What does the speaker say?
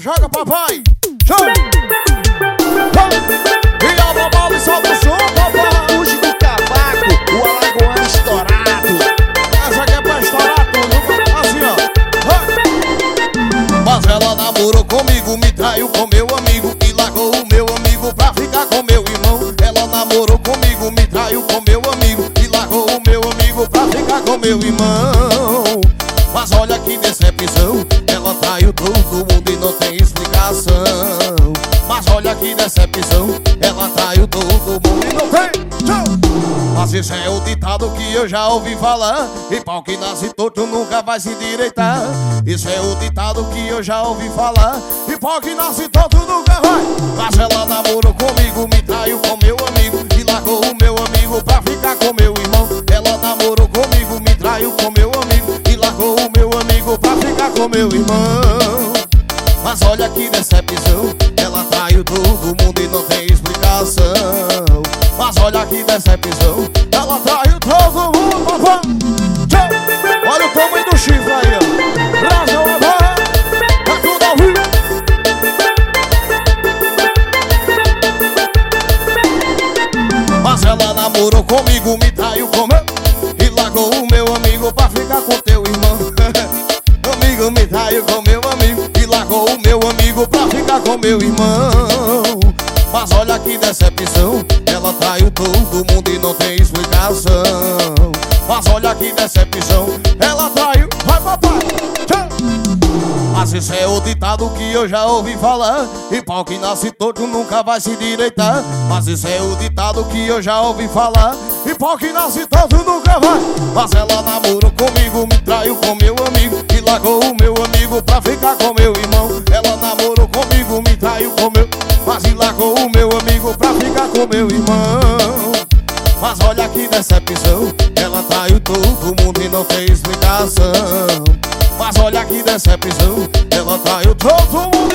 Joga papai! Joga! E a vovó solta o som, papai! Fuge do cavaco, o alagoano estourado. Essa aqui é pra estourar tudo, assim ó! Mas ela namorou comigo, me traiu com meu amigo E largou o meu amigo pra ficar com meu irmão Ela namorou comigo, me traiu com meu amigo E largou o meu amigo pra ficar com meu irmão Mas olha que decepção Ela traiu todo mundo e não tem explicação Mas olha que decepção Ela traiu todo mundo. E não mas esse é o ditado que eu já ouvi falar E pau que nasce torto nunca vai se direitar. Isso é o ditado que eu já ouvi falar E pau que nasce torto nunca vai. Mas ela namorou comigo, me traiu com meu amigo E largou o meu amigo pra ficar com meu irmão. Ela namorou comigo, me traiu com meu amigo E largou o meu amigo pra ficar com meu irmão Mas olha que decepção Ela traiu todo mundo e não tem explicação. Mas olha que decepção Ela traiu todo mundo. Olha o tamanho do chifre aí, ó. Brasil, papai É tudo ao Mas ela namorou comigo, me traiu com com meu irmão. Mas olha que decepção Ela traiu todo mundo e não tem explicação. Mas olha que decepção Ela traiu, vai papai. Mas esse é o ditado que eu já ouvi falar E pau que nasce torto nunca vai se direitar. Mas esse é o ditado que eu já ouvi falar E pau que nasce torto nunca vai. Mas ela namorou comigo, me traiu com meu amigo E largou o meu amigo pra ficar com com meu e largou o meu amigo pra ficar com meu irmão. Mas olha que decepção Ela traiu todo mundo e não tem explicação mas olha que decepção Ela traiu todo mundo